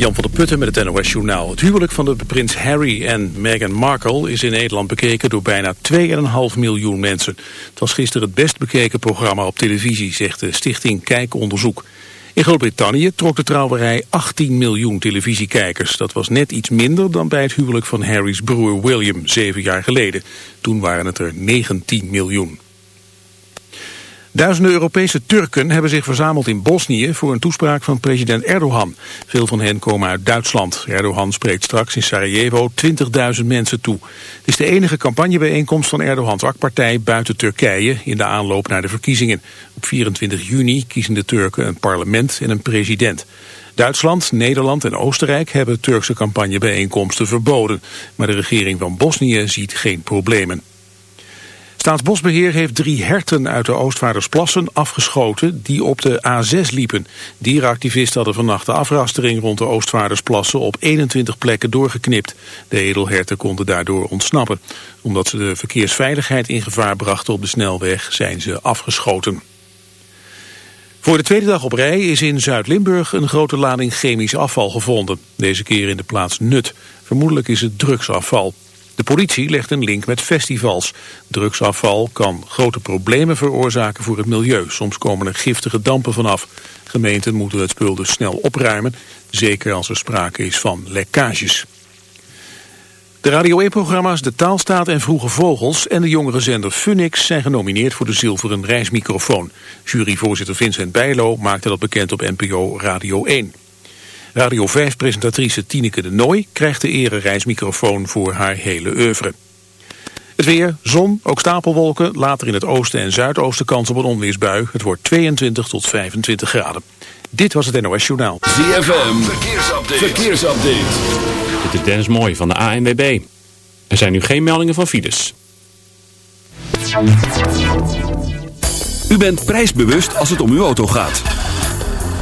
Jan van der Putten met het NOS Journaal. Het huwelijk van de prins Harry en Meghan Markle is in Nederland bekeken door bijna 2,5 miljoen mensen. Het was gisteren het best bekeken programma op televisie, zegt de stichting Kijkonderzoek. In Groot-Brittannië trok de trouwerij 18 miljoen televisiekijkers. Dat was net iets minder dan bij het huwelijk van Harry's broer William, zeven jaar geleden. Toen waren het er 19 miljoen. Duizenden Europese Turken hebben zich verzameld in Bosnië voor een toespraak van president Erdogan. Veel van hen komen uit Duitsland. Erdogan spreekt straks in Sarajevo 20.000 mensen toe. Het is de enige campagnebijeenkomst van Erdogans AK-partij buiten Turkije in de aanloop naar de verkiezingen. Op 24 juni kiezen de Turken een parlement en een president. Duitsland, Nederland en Oostenrijk hebben Turkse campagnebijeenkomsten verboden. Maar de regering van Bosnië ziet geen problemen. Staatsbosbeheer heeft drie herten uit de Oostvaardersplassen afgeschoten die op de A6 liepen. Dierenactivisten hadden vannacht de afrastering rond de Oostvaardersplassen op 21 plekken doorgeknipt. De edelherten konden daardoor ontsnappen. Omdat ze de verkeersveiligheid in gevaar brachten op de snelweg zijn ze afgeschoten. Voor de tweede dag op rij is in Zuid-Limburg een grote lading chemisch afval gevonden. Deze keer in de plaats Nut. Vermoedelijk is het drugsafval. De politie legt een link met festivals. Drugsafval kan grote problemen veroorzaken voor het milieu. Soms komen er giftige dampen vanaf. Gemeenten moeten het spul dus snel opruimen, zeker als er sprake is van lekkages. De Radio 1-programma's De Taalstaat en Vroege Vogels en de jongere zender Funix zijn genomineerd voor de zilveren reismicrofoon. Juryvoorzitter Vincent Bijlo maakte dat bekend op NPO Radio 1. Radio 5-presentatrice Tineke de Nooi krijgt de erereismicrofoon voor haar hele oeuvre. Het weer, zon, ook stapelwolken, later in het oosten en zuidoosten kans op een onweersbui. Het wordt 22 tot 25 graden. Dit was het NOS Journaal. ZFM, verkeersupdate. verkeersupdate. Dit is Dennis Mooi van de ANWB. Er zijn nu geen meldingen van files. U bent prijsbewust als het om uw auto gaat.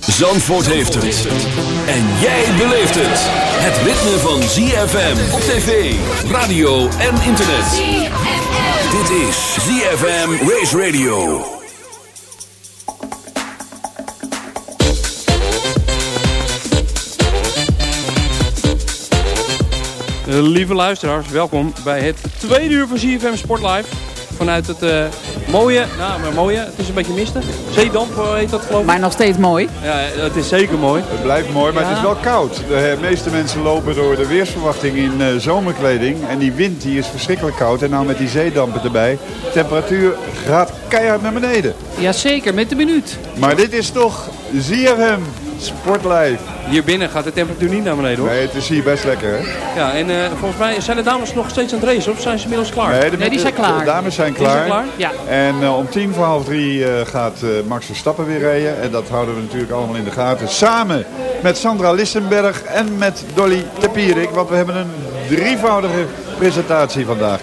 Zandvoort heeft het. En jij beleeft het. Het ritme van ZFM op tv, radio en internet. Dit is ZFM Race Radio. Lieve luisteraars, welkom bij het tweede uur van ZFM Sport Live. Vanuit het uh, mooie, nou maar mooie, het is een beetje mistig. Zeedamp uh, heet dat geloof ik. Maar nog steeds mooi. Ja, het is zeker mooi. Het blijft mooi, maar Ja. het is wel koud. De meeste mensen lopen door de weersverwachting in eh, zomerkleding. En die wind die is verschrikkelijk koud. En nou met die zeedampen erbij. Temperatuur gaat keihard naar beneden. Jazeker, met de minuut. Maar dit is toch ZFM Sportlife. Hier binnen gaat de temperatuur niet naar beneden hoor. Nee, het is hier best lekker hè? Ja, en eh, volgens mij zijn de dames nog steeds aan het racen of zijn ze inmiddels klaar? de, Nee, die zijn de- klaar. De dames zijn Die zijn klaar. klaar? Ja. En eh, om tien voor half drie eh, gaat eh, Max Verstappen weer rijden. En dat houden we natuurlijk allemaal in de gaten. Samen met Sandra Lissenberg en met Dolly Tepierik. Want we hebben een drievoudige presentatie vandaag.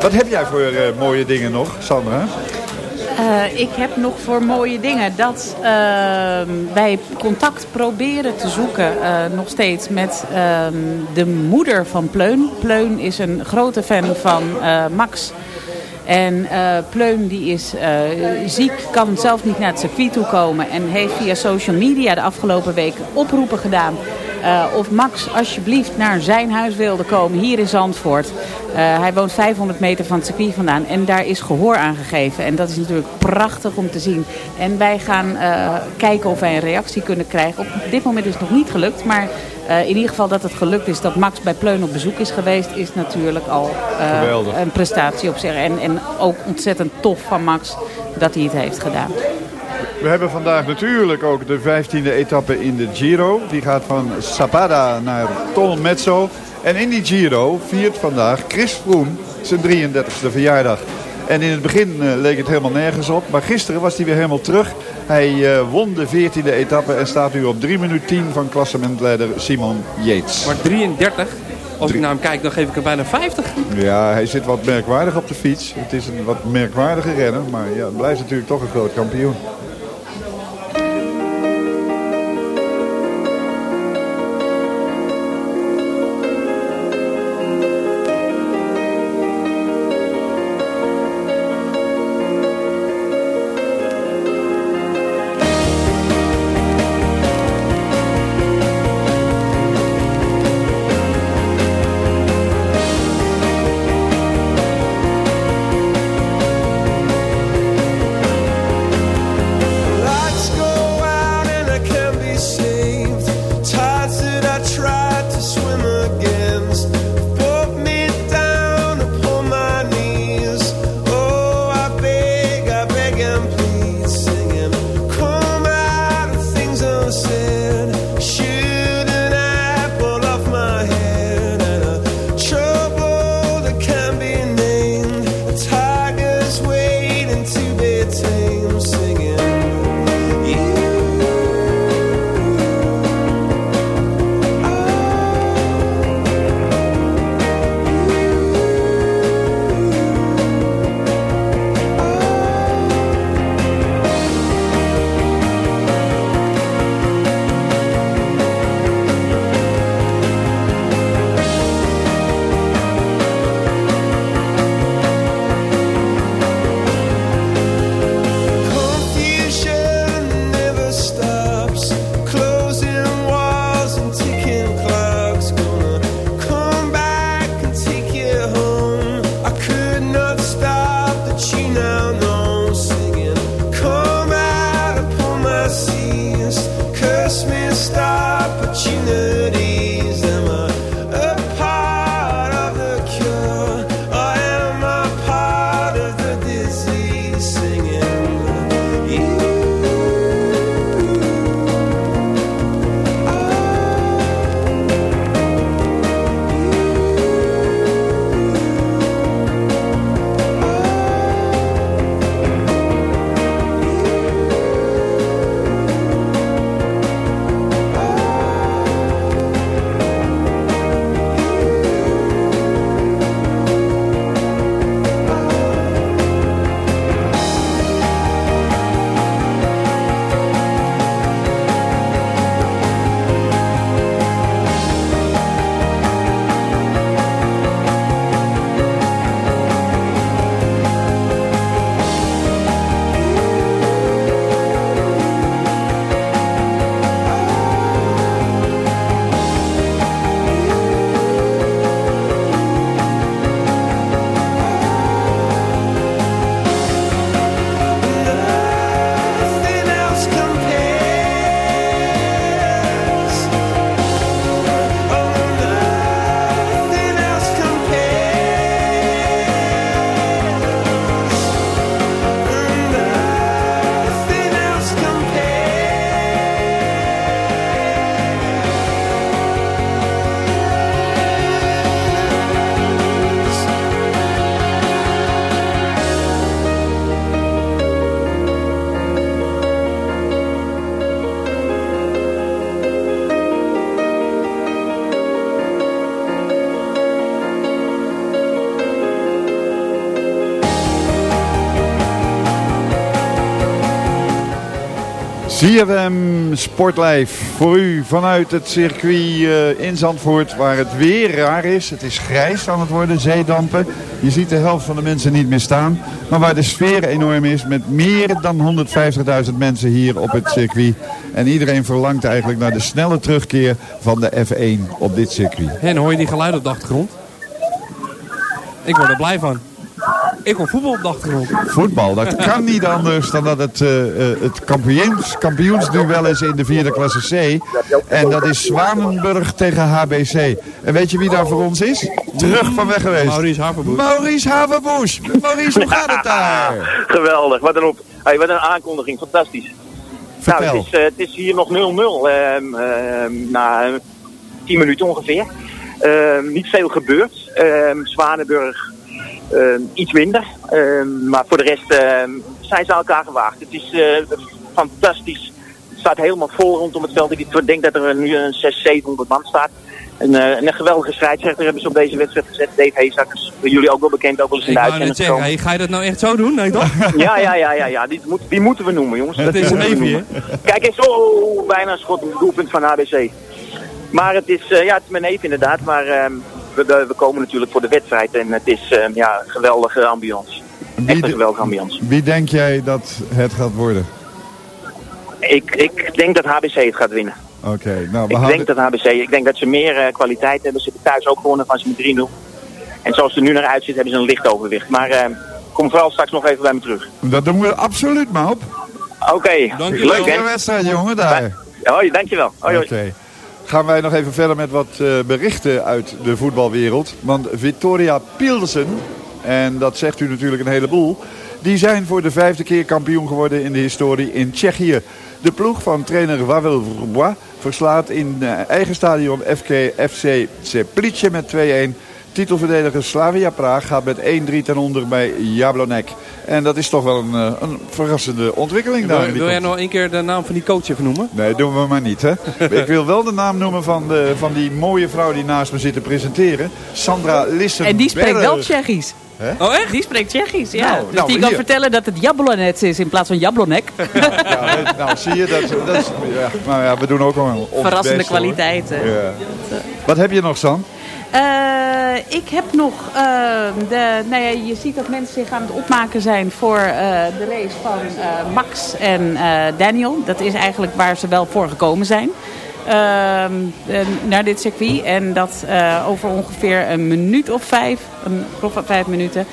Wat heb jij voor mooie dingen nog, Sandra? Eh, ik heb nog voor mooie dingen dat ehm, wij contact proberen te zoeken, eh, nog steeds, met ehm, de moeder van Pleun. Pleun is een grote fan van eh, Max. En Pleun die is ziek, kan zelf niet naar het circuit toe komen en heeft via social media de afgelopen week oproepen gedaan eh, of Max alsjeblieft naar zijn huis wilde komen hier in Zandvoort. Eh, hij woont 500 meter van het circuit vandaan en daar is gehoor aan gegeven. En dat is natuurlijk prachtig om te zien. En wij gaan eh, kijken of wij een reactie kunnen krijgen. Op dit moment is het nog niet gelukt, maar in ieder geval dat het gelukt is dat Max bij Pleun op bezoek is geweest, is natuurlijk al een prestatie op zich. En, en ook ontzettend tof van Max dat hij het heeft gedaan. We hebben vandaag natuurlijk ook de 15e etappe in de Giro. Die gaat van Sapada naar Tolmezzo. En in die Giro viert vandaag Chris Froome zijn 33e verjaardag. En in het begin uh, leek het helemaal nergens op. Maar gisteren was hij weer helemaal terug. Hij uh, won de 14e etappe en staat nu op 3 minuten 10 van klassementleider Simon Yates. Maar 33? Als ik naar hem kijk, dan geef ik hem bijna 50. Ja, hij zit wat merkwaardig op de fiets. Het is een wat merkwaardige renner, maar ja, het blijft natuurlijk toch een groot kampioen. CFM Sportlife voor u vanuit het circuit uh, in Zandvoort waar het weer raar is. Het is grijs aan het worden, zeedampen. Je ziet de helft van de mensen niet meer staan. Maar waar de sfeer enorm is met meer dan 150.000 mensen hier op het circuit. En iedereen verlangt eigenlijk naar de snelle terugkeer van de F1 op dit circuit. En hoor je die geluid op de achtergrond? Ik word er blij van. Ik hoor voetbal op de achtergrond. Voetbal, dat kan niet anders dan dat het, eh, eh, het kampioens, kampioensduel is in de vierde klasse C. En dat is Zwanenburg tegen HBC. En weet je wie daar voor ons is? Terug van weg geweest. Maurice Haverboer. Maurice Haverboes. Maurice, hoe gaat het daar? Geweldig, wat een, op, hey, wat een aankondiging, fantastisch. Nou, het, is, eh, het is hier nog 0-0 ehm, ehm, na eh, 10 minuten ongeveer. Ehm, niet veel gebeurd. Ehm, Zwanenburg iets minder. Ehm, maar voor de rest ehm, zijn ze elkaar gewaagd. Het is eh, fantastisch. Het staat helemaal vol rondom het veld. Ik denk dat er nu een 600, 700 man staat. En, en een geweldige scheidsrechter hebben ze op deze wedstrijd gezet. Dave Heesakkers, jullie ook wel bekend, ook wel eens in de uitzending zeggen, gekomen. hey, ga je dat nou echt zo doen? Nee toch? Ja, ja, ja, ja, ja. Die, moet, die moeten we noemen, jongens. Het Dat is een neefje, noemen. Kijk eens, oh, bijna een schot op het doelpunt van ABC. Maar het is, eh, ja, het is mijn neef inderdaad. Maar ehm, we, komen natuurlijk voor de wedstrijd. En het is ehm, ja, een geweldige ambiance. Wie, Echt een geweldige ambiance. wie denk jij dat het gaat worden? Ik, ik denk dat HBC het gaat winnen. Oké, nou we Ik denk dat HBC, ik denk dat ze meer eh, kwaliteit hebben. Ze hebben thuis ook gewonnen van ze met 3-0. En zoals het er nu naar uitziet, hebben ze een licht overwicht. Maar ehm, kom vooral straks nog even bij me terug. Dat doen we absoluut, Maup. Oké, Dankjewel. leuk hè? wedstrijd, jongen, daar. Hoi, dankjewel. Hoi, hoi. Oké. Gaan wij nog even verder met wat eh, berichten uit de voetbalwereld. Want Victoria Pilsen, en dat zegt u natuurlijk een heleboel... die zijn voor de vijfde keer kampioen geworden in de historie in Tsjechië. De ploeg van trainer Wawel Verbois verslaat in eh, eigen stadion FK, FC Teplice met 2-1... Titelverdediger Slavia Praag gaat met 1-3 ten onder bij Jablonek. En dat is toch wel een, eh, een verrassende ontwikkeling daar. in Wil, wil jij nog een keer de naam van die coach even noemen? Nee, doen we maar niet, hè. Ik wil wel de naam noemen van, de, van die mooie vrouw die naast me zit te presenteren. Sandra Lissenberg. En die spreekt wel Tsjechisch. Oh echt? Die spreekt Tsjechisch, ja. Nou, dus nou, die kan hier. vertellen dat het Jablonec is in plaats van Jablonek. Ja, nou, zie je, dat, dat is, ja, nou ja, we doen ook wel ons Verrassende best, kwaliteiten. Ja. Wat heb je nog, San? Eh, ik heb nog, eh, de, nou ja, je ziet dat mensen zich aan het opmaken zijn voor eh, de race van eh, Max en Daniel. Dat is eigenlijk waar ze wel voor gekomen zijn. Ehm, eh, naar dit circuit. En dat over ongeveer een minuut of vijf, een grof vijf minuten.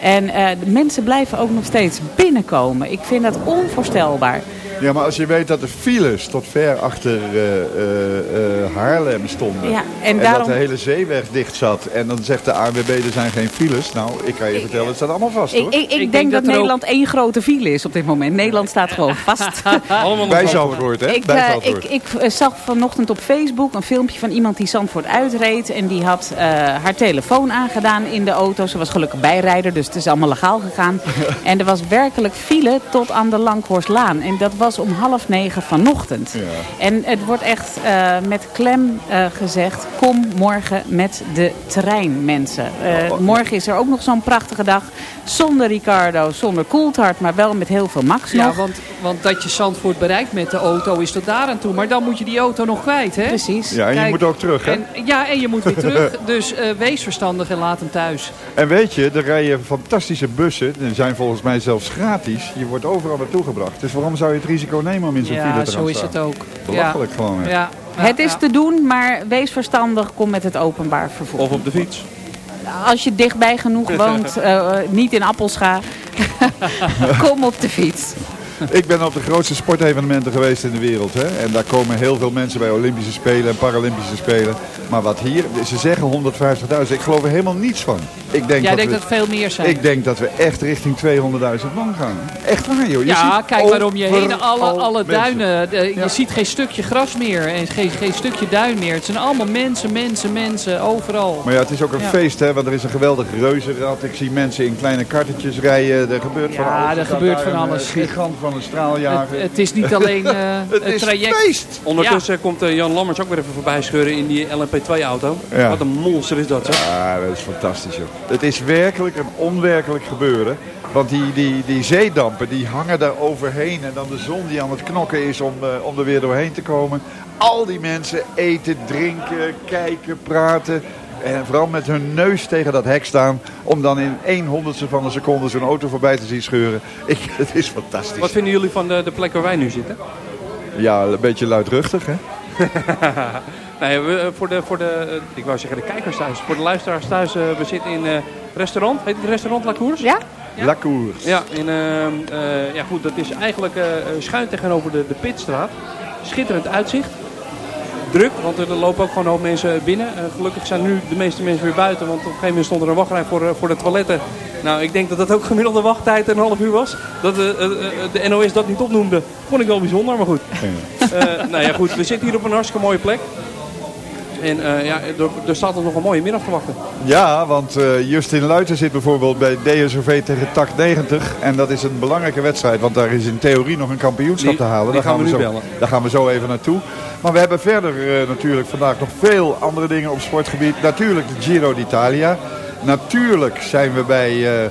En eh, de mensen blijven ook nog steeds binnenkomen. Ik vind dat onvoorstelbaar. Ja, maar als je weet dat de files tot ver achter eh, eh, eh, Haarlem stonden. Ja, en en daarom- dat de hele zeeweg dicht zat. En dan zegt de ANWB er zijn geen files. Nou, ik kan je vertellen, het staat allemaal vast hoor. Ik, ik, ik, denk, denk dat, dat er Nederland één grote file is op dit moment. Nederland staat gewoon vast. Allemaal Bij. Zandvoort, hè? Ik, Bij Zandvoort. ik, ik zag vanochtend op Facebook een filmpje van iemand die Zandvoort uitreed. En die had eh, haar telefoon aangedaan in de auto. Ze was gelukkig bijrijder, dus het is allemaal legaal gegaan. en er was werkelijk file tot aan de Langhorstlaan. En dat was om half negen vanochtend. En het wordt echt eh, met klem eh, gezegd, kom morgen met de trein mensen. Eh, morgen is er ook nog zo'n prachtige dag. Zonder Ricardo, zonder Coulthard, maar wel met heel veel Max Ja, nog. want, want dat je Zandvoort bereikt met de auto is tot daar aan toe. Maar dan moet je die auto nog kwijt, hè? Precies. Ja, en je moet ook terug, hè? En, ja, en je moet weer terug. Dus eh, wees verstandig en laat hem thuis. En weet je, er rijden fantastische bussen. Die zijn volgens mij zelfs gratis. Je wordt overal naartoe gebracht. Dus waarom zou je het risico nemen om in zo'n file Ja, te gaan zo is het ook. Belachelijk gewoon. hè. Ja, ja, Het is ja. te doen, maar wees verstandig, kom met het openbaar vervoer. Of op de fiets. Als je dichtbij genoeg woont, eh, niet in Appelscha, kom op de fiets. Ik ben op de grootste sportevenementen geweest in de wereld. Hè? En daar komen heel veel mensen bij Olympische Spelen en Paralympische Spelen. Maar wat hier, ze zeggen 150.000. Ik geloof er helemaal niets van. Ik denk, Jij dat, denkt we, dat het veel meer zijn. ik denk dat we echt richting 200.000 man gaan. Echt waar joh. Je ja, ziet kijk waarom je heen. Alle, alle duinen. de- Ja. Je ziet geen stukje gras meer. En geen, geen stukje duin meer. Het zijn allemaal mensen, mensen, mensen. Overal. Maar ja, het is ook een Ja. feest, hè, want er is een geweldig reuzenrad. Ik zie mensen in kleine kartetjes rijden. Er gebeurt van Ja, alles. er staat gebeurt van alles. eh, gigant van een straaljager. Het, het is niet alleen eh, Het het, is traject. feest! Ondertussen komt eh, Jan Lammers ook weer even voorbij scheuren in die LMP2-auto. Ja. Wat een monster is dat, zeg. Ja, dat is fantastisch joh. Het is werkelijk een onwerkelijk gebeuren. Want die, die, die zeedampen die hangen daar overheen. En dan de zon die aan het knokken is om, eh, om er weer doorheen te komen. Al die mensen eten, drinken, kijken, praten. En vooral met hun neus tegen dat hek staan. Om dan in één honderdste van een seconde zo'n auto voorbij te zien scheuren. Ik, het is fantastisch. Wat vinden jullie van de, de plek waar wij nu zitten? Ja, een beetje luidruchtig hè. Nee, we, eh, voor de, voor de, eh, ik wou zeggen de kijkers thuis. Voor de luisteraars thuis, eh, we zitten in eh restaurant. Heet het restaurant La Cours? Ja? La Course. Ja, en, ehm, eh, ja goed, dat is eigenlijk eh, schuin tegenover de, de Pitstraat. Schitterend uitzicht. Druk, want er lopen ook gewoon een hoop mensen binnen. Eh, gelukkig zijn nu de meeste mensen weer buiten, want op een gegeven moment stond er een wachtrij voor, eh, voor de toiletten. Nou, ik denk dat dat ook gemiddelde wachttijd een half uur was. Dat eh, de NOS dat niet opnoemde, vond ik wel bijzonder, maar goed. Nou ja, goed, we zitten hier op een hartstikke mooie plek. En eh, ja, er, er staat ons nog een mooie middag te wachten. Ja, want eh, Justin Luiten zit bijvoorbeeld bij DSOV tegen TAC 90. En dat is een belangrijke wedstrijd, want daar is in theorie nog een kampioenschap Die- te halen. Daar gaan we nu zo, bellen. Daar gaan we zo even naartoe. Maar we hebben verder eh, natuurlijk vandaag nog veel andere dingen op sportgebied. Natuurlijk de Giro d'Italia. Natuurlijk zijn we bij eh, eh,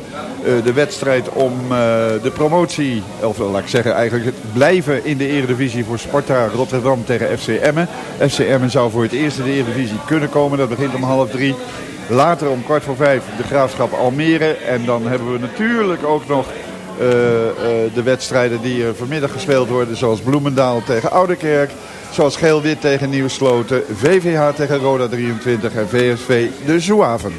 de wedstrijd om eh, de promotie, of laat ik zeggen eigenlijk het blijven in de eredivisie voor Sparta Rotterdam tegen FC Emmen. FC Emmen zou voor het eerst in de eredivisie kunnen komen. Dat begint om half drie. Later om kwart voor vijf de Graafschap Almere. En dan hebben we natuurlijk ook nog de wedstrijden die er vanmiddag gespeeld worden. Zoals Bloemendaal tegen Ouderkerk. Zoals Geel-Wit tegen Nieuwsloten. VVH tegen Roda 23 en VSV de Zouaven.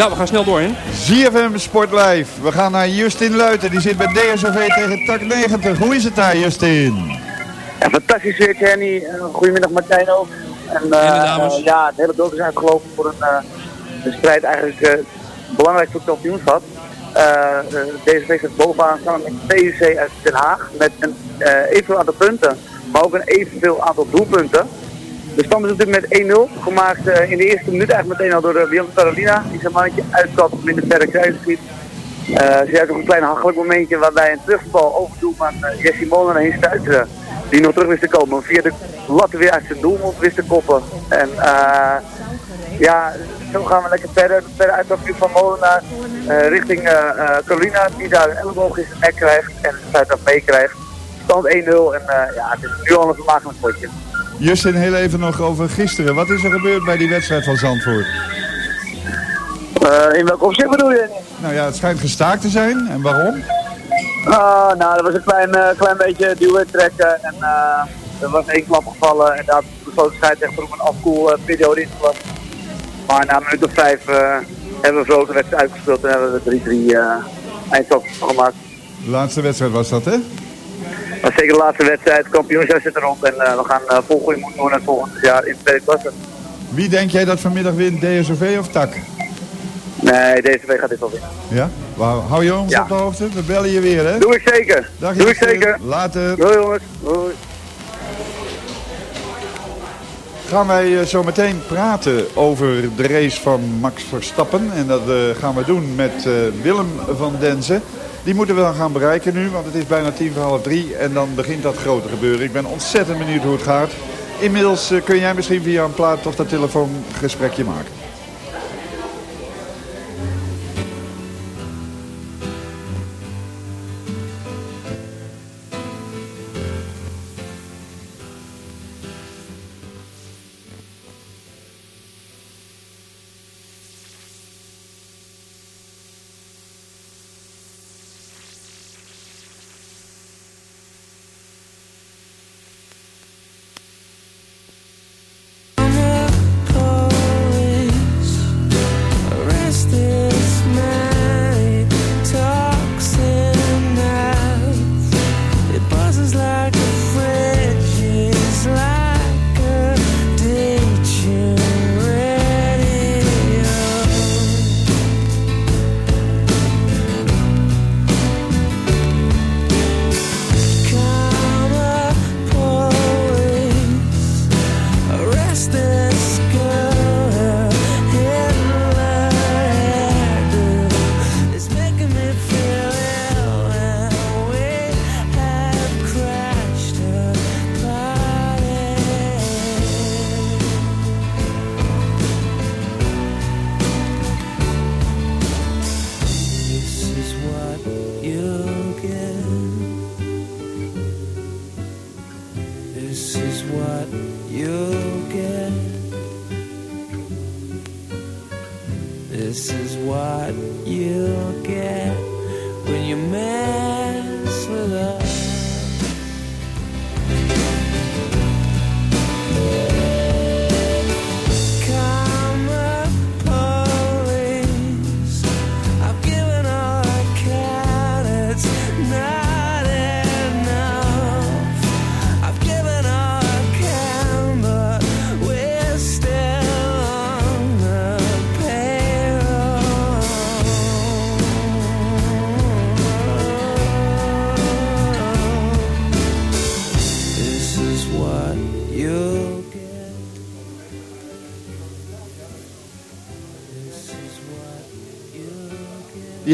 Ja, we gaan snel doorheen. ZFM Sport Live. We gaan naar Justin Luiten. Die zit bij DSOV tegen TAC 90. Hoe is het daar, Justin? Ja, fantastisch weer, Kenny. Uh, goedemiddag, Martijn ook. En, eh, eh, ja, het hele dorp is uitgelopen voor een, eh, een strijd eigenlijk eh, belangrijk voor het kampioenschap. Eh, eh, deze week staat bovenaan samen met PSC uit Den Haag met een eh, evenveel aantal punten, maar ook een evenveel aantal doelpunten. De stand is natuurlijk met 1-0, gemaakt eh, in de eerste minuut eigenlijk meteen al door uh, Carolina, die zijn mannetje uitkapt om in de verre kruis schiet. Eh, ze heeft ook een klein hachelijk momentje waarbij een terugbal over doelman uh, Jesse Molen heen stuiterde. Die nog terug wist te komen. Via de lat weer uit zijn doelmond te koppen. En eh, ja, zo gaan we lekker verder. Verder uitkapje van Molenaar eh, richting eh, eh, Carolina. Die daar een elleboog in zijn nek krijgt. En de dat meekrijgt. Stand 1-0. En eh, ja, het is nu al een vermakelijk potje. Justin, heel even nog over gisteren. Wat is er gebeurd bij die wedstrijd van Zandvoort? Eh, in welk opzicht bedoel je? Nou ja, het schijnt gestaakt te zijn. En waarom? Ah, nou, er was een klein, eh, klein beetje duwen trekken en eh, er was één klap gevallen en daar besloot de scheidsrechter om een afkoelperiode in te lassen. Maar na een minuut of vijf hebben we de wedstrijd uitgespeeld en hebben we 3-3 uh, eindstand gemaakt. De laatste wedstrijd was dat, hè? Is zeker de laatste wedstrijd, kampioenschap zit er rond en eh, we gaan uh, vol goede moed doen naar het volgende jaar in de tweede klasse. Wie denk jij dat vanmiddag wint, DSOV of TAC? Nee, week gaat dit wel winnen. Ja? Wauw. Hou je ons Ja. op de hoogte? We bellen je weer, hè? Doe ik zeker. Dag, Doe ik zeker. Later. Doei jongens. Doei. gaan wij eh, zo meteen praten over de race van Max Verstappen. En dat eh, gaan we doen met eh, Willem van Denzen. Die moeten we dan gaan bereiken nu, want het is bijna tien voor half drie. En dan begint dat grote gebeuren. Ik ben ontzettend benieuwd hoe het gaat. Inmiddels eh, kun jij misschien via een plaat of dat telefoon een gesprekje maken.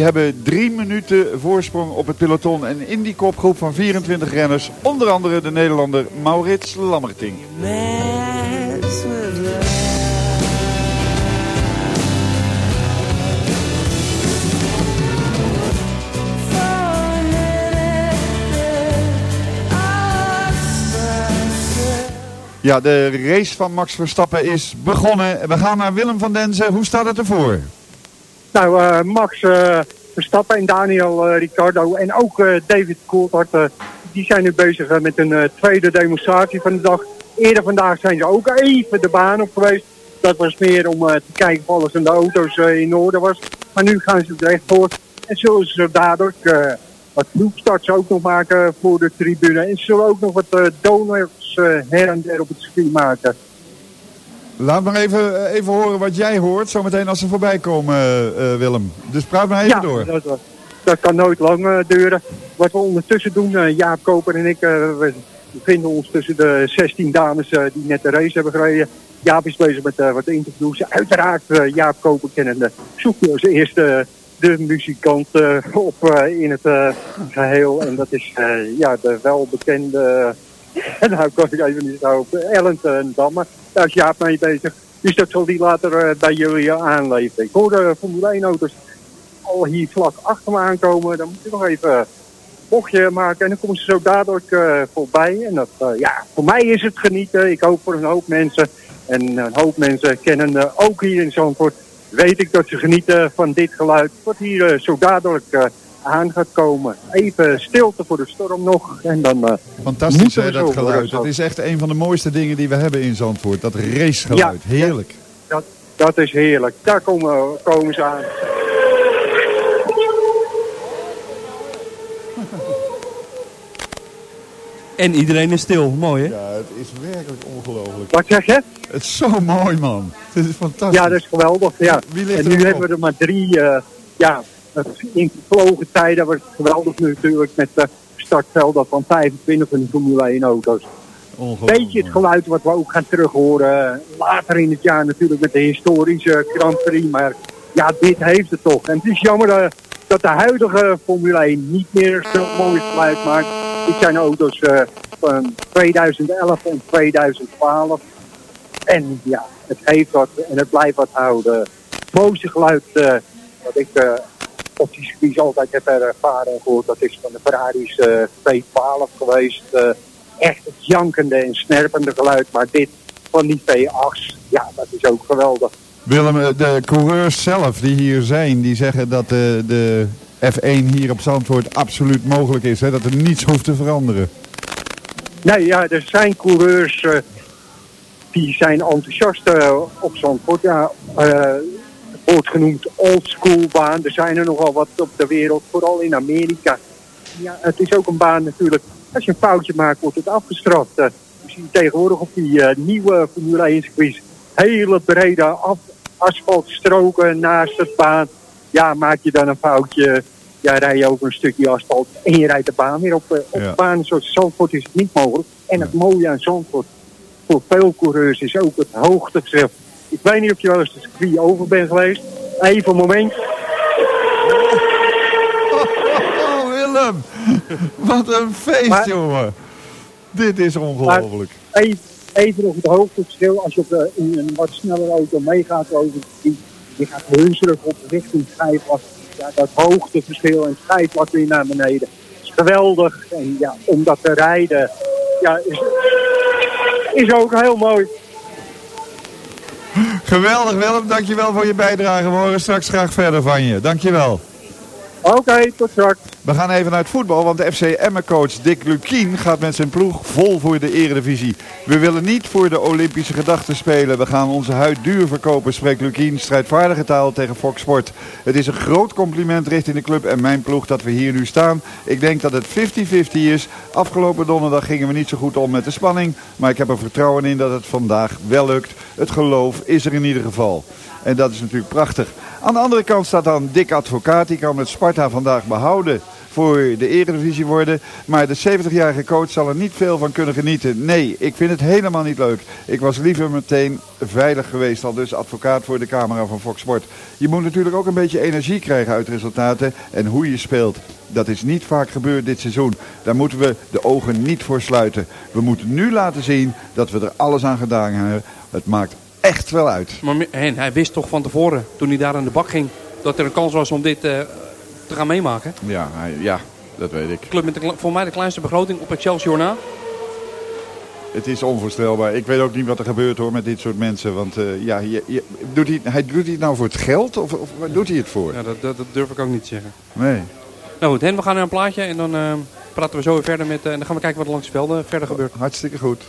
Hebben drie minuten voorsprong op het peloton. En in die kopgroep van 24 renners, onder andere de Nederlander Maurits Lammerting. Ja, de race van Max Verstappen is begonnen. We gaan naar Willem van Denzen. Hoe staat het ervoor? Nou, eh, Max eh, Verstappen en Daniel eh, Ricciardo en ook David Coulthard, die zijn nu bezig met een tweede demonstratie van de dag. Eerder vandaag zijn ze ook even de baan op geweest. Dat was meer om te kijken of alles in de auto's in orde was. Maar nu gaan ze er echt voor. En zullen ze daardoor wat groepstarts ook nog maken voor de tribune. En zullen ook nog wat donuts her en der op het circuit maken. Laat maar even, eh, even horen wat jij hoort, zometeen als ze voorbij komen, eh, eh, Willem. Dus praat maar even ja, door. Dat, dat- kan nooit lang duren. Wat we ondertussen doen, Jaap Koper en ik, we bevinden ons tussen de 16 dames die net de race hebben gereden. Jaap is bezig met wat interviews. Uiteraard, Jaap Koper kennende, zoekt hij als eerste de muzikant op in het eh, geheel. En dat is eh, ja, de welbekende, en nou kan ik even niet zo op, Ellen ten Damme. Daar is Jaap mee bezig. Dus dat zal die later eh, bij jullie eh, aanleveren. Ik hoor de Formule 1 auto's al hier vlak achter me aankomen. Dan moet je nog even bochtje maken en dan komen ze zo dadelijk eh, voorbij. En dat, eh, ja, voor mij is het genieten. Ik hoop voor een hoop mensen. En een hoop mensen kennen eh, ook hier in Zandvoort. Weet ik dat ze genieten van dit geluid. Wat hier eh, zo dadelijk eh, aan gaat komen. Even stilte voor de storm nog. En dan, eh, Fantastisch hè, dat geluid. Dat is echt een van de mooiste dingen die we hebben in Zandvoort. Dat racegeluid. Ja, Heerlijk. dat, dat is heerlijk. Daar komen, komen ze aan. En iedereen is stil. Mooi hè? Ja, het is werkelijk ongelooflijk. Wat zeg je? Het is zo mooi man. Het is fantastisch. Ja, dat is geweldig. Ja. Wie ligt En nu hebben we er maar drie. eh, ja, in gevlogen tijden was het geweldig natuurlijk met de startvelden van 25 van de Formule 1 auto's. Ongelooflijk. Beetje het geluid wat we ook gaan terug horen. Later in het jaar natuurlijk met de historische Grand Prix. Maar ja, dit heeft het toch. En het is jammer eh, dat de huidige Formule 1 niet meer zo'n mooi geluid maakt. Dit zijn auto's eh, van 2011 en 2012. En ja, het heeft wat en het blijft wat houden. Het geluid eh, wat ik eh, op die circuits altijd heb ervaren en gehoord, dat is van de Ferrari's eh, V12 geweest. Eh, echt het jankende en snerpende geluid. Maar dit van die V8's, ja, dat is ook geweldig. Willem, eh, de coureurs zelf die hier zijn, die zeggen dat de, de F1 hier op Zandvoort absoluut mogelijk is. Hè? Dat er niets hoeft te veranderen. Nee, ja, er zijn coureurs eh, die zijn enthousiast eh, op Zandvoort. Ja, eh, wordt genoemd oldschool baan. Er zijn er nogal wat op de wereld, vooral in Amerika. Ja, het is ook een baan natuurlijk. Als je een foutje maakt, wordt het afgestraft. Eh, je ziet tegenwoordig op die eh, nieuwe Formule 1 circuits hele brede af, asfaltstroken naast het baan. Ja, maak je dan een foutje, ja, rij je over een stukje asfalt en je rijdt de baan weer op. eh, op Ja. banen zoals Zandvoort is het niet mogelijk. En het mooie aan Zandvoort voor veel coureurs is ook het hoogteverschil. Ik weet niet of je wel eens de circuit over bent geweest. Even een moment. Oh, Willem! Wat een feest, Maar- jongen! Dit is ongelooflijk. Even, even nog het hoogteverschil. Als je op de, in een wat snellere auto meegaat over het circuit. Je gaat hunzerig op richting schijfvlak. Ja, dat hoogteverschil en schijfvlak weer naar beneden. is geweldig. En ja, om dat te rijden ja, is, is ook heel mooi. Geweldig, Willem. Dankjewel voor je bijdrage. We horen straks graag verder van je. Dankjewel. Oké, tot straks. We gaan even naar het voetbal, want de FC Emmen-coach Dick Lukien gaat met zijn ploeg vol voor de eredivisie. We willen niet voor de Olympische gedachten spelen. We gaan onze huid duur verkopen, spreekt Lukien strijdvaardige taal tegen Fox Sport. Het is een groot compliment richting de club en mijn ploeg dat we hier nu staan. Ik denk dat het 50-50 is. Afgelopen donderdag gingen we niet zo goed om met de spanning, maar ik heb er vertrouwen in dat het vandaag wel lukt. Het geloof is er in ieder geval. En dat is natuurlijk prachtig. Aan de andere kant staat dan Dick Advocaat. Die kan met Sparta vandaag behouden voor de eredivisie worden. Maar de 70-jarige coach zal er niet veel van kunnen genieten. Nee, ik vind het helemaal niet leuk. Ik was liever meteen veilig geweest. Al dus advocaat voor de camera van Fox Sport. Je moet natuurlijk ook een beetje energie krijgen uit resultaten en hoe je speelt. Dat is niet vaak gebeurd dit seizoen. Daar moeten we de ogen niet voor sluiten. We moeten nu laten zien dat we er alles aan gedaan hebben. Het maakt echt wel uit. Maar hij wist toch van tevoren, toen hij daar aan de bak ging, dat er een kans was om dit eh, te gaan meemaken. Ja, hij- ja dat weet ik. Club met de, voor mij de kleinste begroting op Excelsior na. Het is onvoorstelbaar. Ik weet ook niet wat er gebeurt hoor met dit soort mensen. Want eh, ja, je, je- doet hij, hij, doet hij het nou voor het geld of, of waar doet hij het voor? Ja, dat, dat, dat durf ik ook niet te zeggen. Nee. Nou goed, Hen, we gaan naar een plaatje en dan eh, praten we zo weer verder met... en dan gaan we kijken wat er langs de velden verder gebeurt. Hartstikke goed.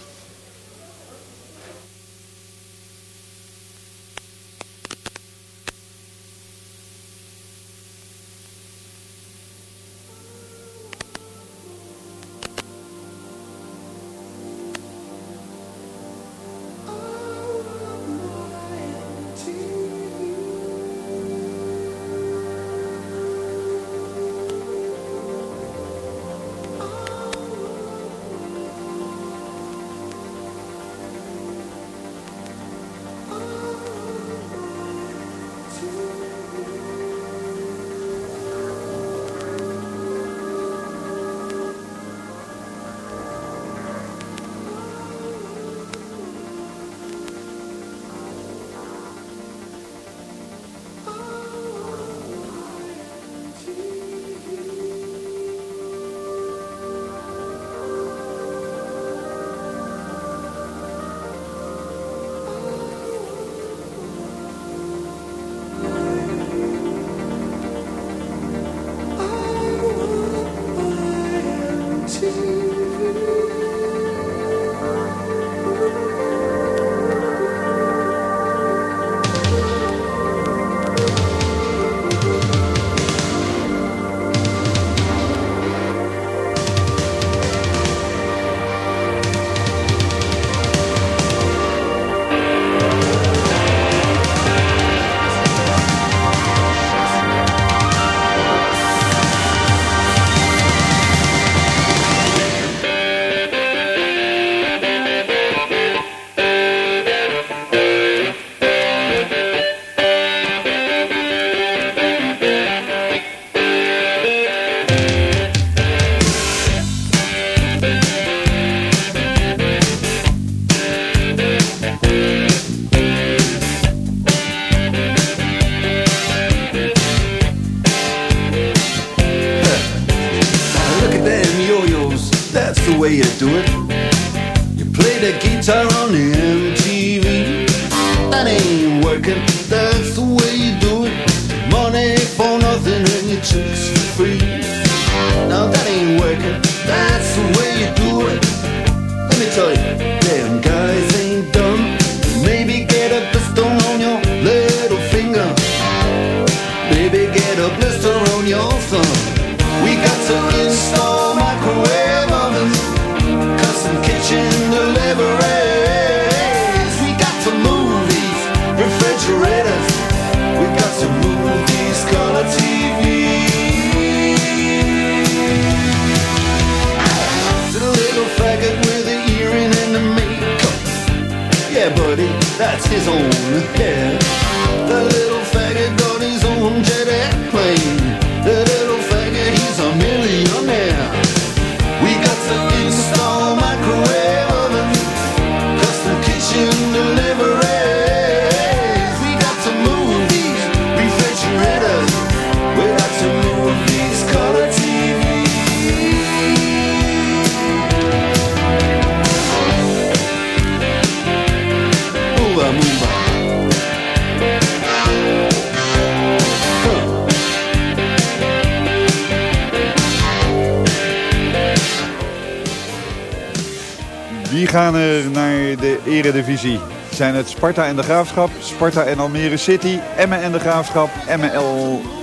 Sparta en de Graafschap, Sparta en Almere City, Emmen en de Graafschap, Emmen en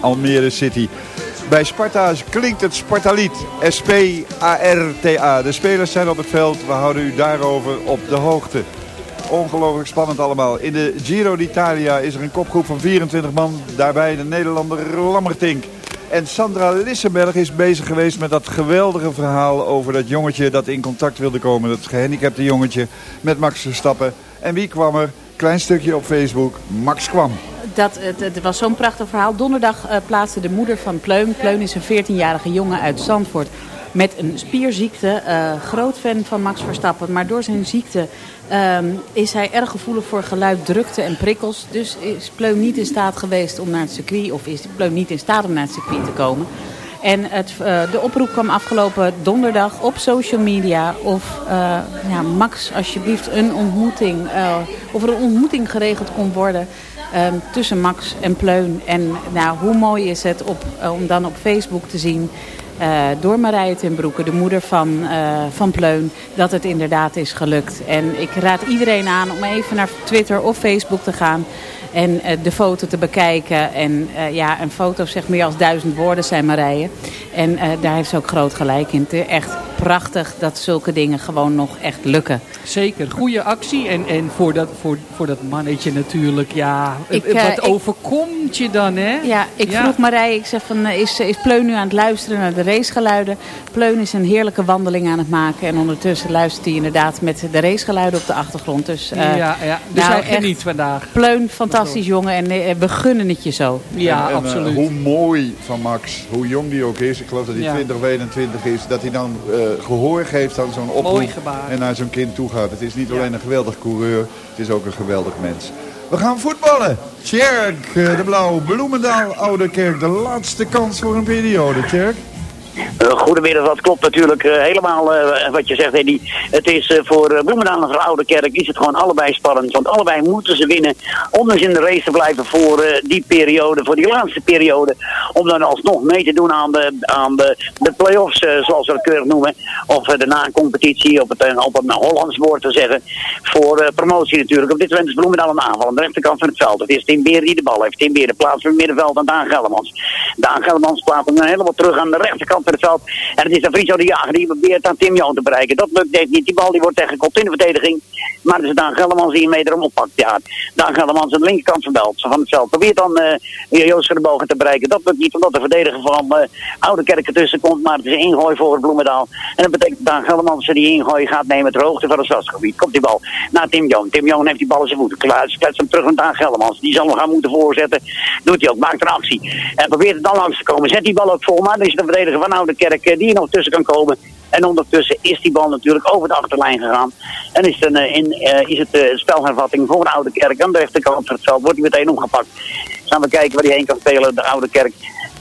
Almere City. Bij Sparta klinkt het Spartalied, S-P-A-R-T-A. De spelers zijn op het veld, we houden u daarover op de hoogte. Ongelooflijk spannend allemaal. In de Giro d'Italia is er een kopgroep van 24 man. Daarbij de Nederlander Lammertink. En Sandra Lissenberg is bezig geweest met dat geweldige verhaal over dat jongetje dat in contact wilde komen. Dat gehandicapte jongetje met Max Verstappen. En wie kwam er? Klein stukje op Facebook. Max kwam. Dat, het, het was zo'n prachtig verhaal. Donderdag eh, plaatste de moeder van Pleun. Pleun is een 14-jarige jongen uit Zandvoort. Met een spierziekte. eh, groot fan van Max Verstappen. Maar door zijn ziekte ehm, is hij erg gevoelig voor geluid, drukte en prikkels. Dus is Pleun niet in staat geweest om naar het circuit. Of is Pleun niet in staat om naar het circuit te komen. En het, eh, de oproep kwam afgelopen donderdag op social media of eh, ja, Max alsjeblieft een ontmoeting, eh, of er een ontmoeting geregeld kon worden ehm, tussen Max en Pleun. En nou, hoe mooi is het op, om dan op Facebook te zien door Marije ten Broeke, de moeder van, van Pleun, dat het inderdaad is gelukt. En ik raad iedereen aan om even naar Twitter of Facebook te gaan en eh, de foto te bekijken. En eh, ja, een foto zegt meer als duizend woorden, zei Marije. En eh, daar heeft ze ook groot gelijk in. Het is echt prachtig dat zulke dingen gewoon nog echt lukken. Zeker, goede actie. En, en voor, dat, voor, voor dat mannetje natuurlijk, ja. Ik, wat ik- overkomt je dan, hè? Ja, ik Ja. vroeg Marije, ik zeg van, is, is Pleun nu aan het luisteren naar de racegeluiden? Pleun is een heerlijke wandeling aan het maken. En ondertussen luistert hij inderdaad met de racegeluiden op de achtergrond. Dus, ja, ja. Dus nou, hij geniet vandaag. Pleun, fantastisch jongen. En eh, we gunnen het je zo. Ja, En, en, eh, absoluut. hoe mooi van Max, hoe jong die ook is. Ik geloof dat hij Ja. 20 of 21 is. Dat hij dan eh, gehoor geeft aan zo'n oproep. Mooi gebaar. En naar zo'n kind toe gaat. Het is niet alleen een geweldig coureur. Het is ook een geweldig mens. We gaan voetballen. Tjerk, de Blauw, Bloemendaal, Oude Kerk. De laatste kans voor een periode, Tjerk. Uh, goedemiddag, dat klopt natuurlijk eh, helemaal eh, wat je zegt, Eddie. Het is eh, voor Bloemendaal en voor Oude Kerk is het gewoon allebei spannend. Want allebei moeten ze winnen om dus in de race te blijven voor eh, die periode, voor die laatste periode. Om dan alsnog mee te doen aan de, aan de, de play-offs, eh, zoals we dat keurig noemen. Of eh, de na-competitie, op het, eh, op een Hollands woord te zeggen. Voor eh, promotie natuurlijk. Op dit moment is Bloemendaal de aanval aan de rechterkant van het veld. Het is Tim Beer die de bal heeft. Tim Beer de plaats van het middenveld aan Daan Gellemans. Daan Gellemans plaatst hem helemaal terug aan de rechterkant van het veld. En het is dan Friso de Jager die probeert aan Tim Joon te bereiken. Dat lukt niet. Die bal die wordt tegengekopt in de verdediging. Maar het is Daan Gellemans die hem oppakt. Ja, Daan Gellemans aan de linkerkant van. Van het veld. Probeert dan eh Joost van de Bogen te bereiken. Dat lukt niet omdat de verdediger van eh Oude Kerk ertussen komt. Maar het is een ingooi voor Bloemendaal. En dat betekent dat Daan Gellemans die ingooi gaat nemen ter hoogte van het stadsgebied. Komt die bal naar Tim Joon. Tim Joon heeft die bal in zijn voeten. Klaar, ze klets hem terug naar Daan Gellemans. Die zal hem gaan moeten voorzetten. Doet hij ook. Maakt een actie. En probeert het dan langs te komen. Zet die bal ook vol. Maar dan is de verdediger van Oude Kerk eh, die er nog tussen kan komen. En ondertussen is die bal natuurlijk over de achterlijn gegaan. En is een, eh, in, eh, is het eh, spelhervatting voor de Oude Kerk aan de rechterkant van het. Wordt hij meteen omgepakt. Gaan we kijken waar hij heen kan spelen, de Oude Kerk.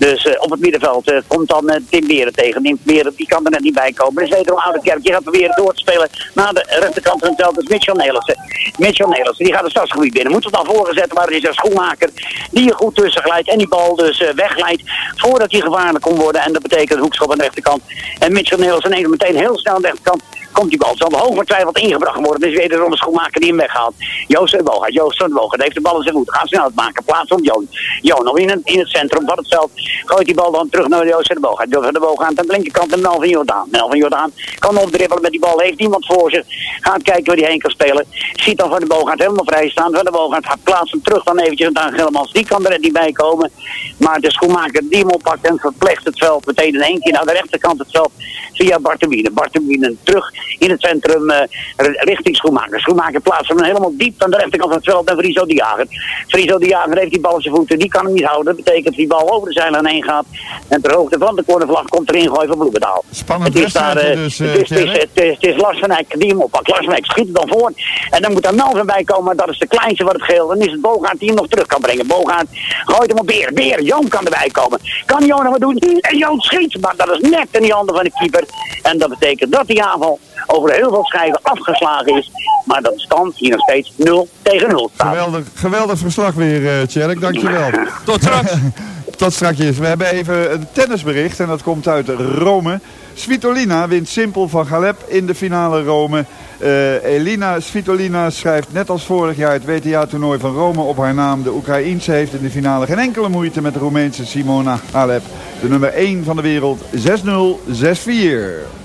Dus eh, op het middenveld eh, komt dan eh, Tim Beren tegen. Tim Beren die kan er net niet bij komen. Dus wederom Oude Kerk. Die gaat proberen door te spelen naar de rechterkant van het veld. Mitchell Nelissen. Mitchell Nelissen die gaat het stadsgebied binnen. Moet het dan voorgezet, maar er is een schoenmaker die er goed tussen glijdt. En die bal dus wegglijdt voordat hij gevaarlijk kon worden. En dat betekent hoekschop aan de rechterkant. En Mitchell Nelissen neemt meteen heel snel aan de rechterkant komt die bal. Zal hoog twijfeld ingebracht worden. Dus wederom de schoenmaker die hem weghaalt. Joost van Bogaert. Joost van Bogaert heeft de bal in zijn voet. Gaat snel maken. Plaats op Joon. Joon nog in het, in het centrum van het veld. Gooit die bal dan terug naar Joost de Bogaert. Joost de Bogaert aan de linkerkant en Melvin Jordaan. Melvin Jordaan kan opdribbelen met die bal. Heeft niemand voor zich. Gaat kijken waar hij heen kan spelen. Ziet dan van de Bogaert helemaal vrij staan. Van de Bogaert gaat plaatsen terug dan eventjes aan Gellemans. Die kan er niet bij komen. Maar de schoenmaker die hem oppakt en verpleegt het veld meteen in één keer naar de rechterkant het veld. Via Bartemine. Bartemine terug in het centrum eh, richting Schoenmaker. Schoenmaker plaatst hem helemaal diep aan de rechterkant van het veld naar Friso de Jager. Friso de Jager heeft die bal op zijn voeten. Die kan hem niet houden. Dat betekent dat die bal over de zijlijn heen gaat. En ter hoogte van de cornervlag komt er ingooien van Bloemendaal. Spannend Het is daar, eh, dus, eh, het, is, het, is, Tjerk. het, is, Lars van Eyck die hem oppakt. Lars van Eyck schiet er dan voor. En dan moet er Melvin bij komen. Dat is de kleinste van het geel. Dan is het Bogaert die hem nog terug kan brengen. Bogaert gooit hem op Beer. Beer, Joon kan erbij komen. Kan Joon nog wat doen? En Joon schiet. Maar dat is net in die handen van de keeper. En dat betekent dat die aanval over heel veel schijven afgeslagen is. Maar dat de stand hier nog steeds 0 tegen 0 staat. Geweldig, geweldig verslag weer, eh Tjerk. Dankjewel. Tot straks. Tot straks. We hebben even een tennisbericht en dat komt uit Rome. Svitolina wint simpel van Galep in de finale Rome. Eh, Elina Svitolina schrijft net als vorig jaar het WTA-toernooi van Rome op haar naam. De Oekraïense heeft in de finale geen enkele moeite met de Roemeense Simona Halep. De nummer 1 van de wereld 6-0, 6-4.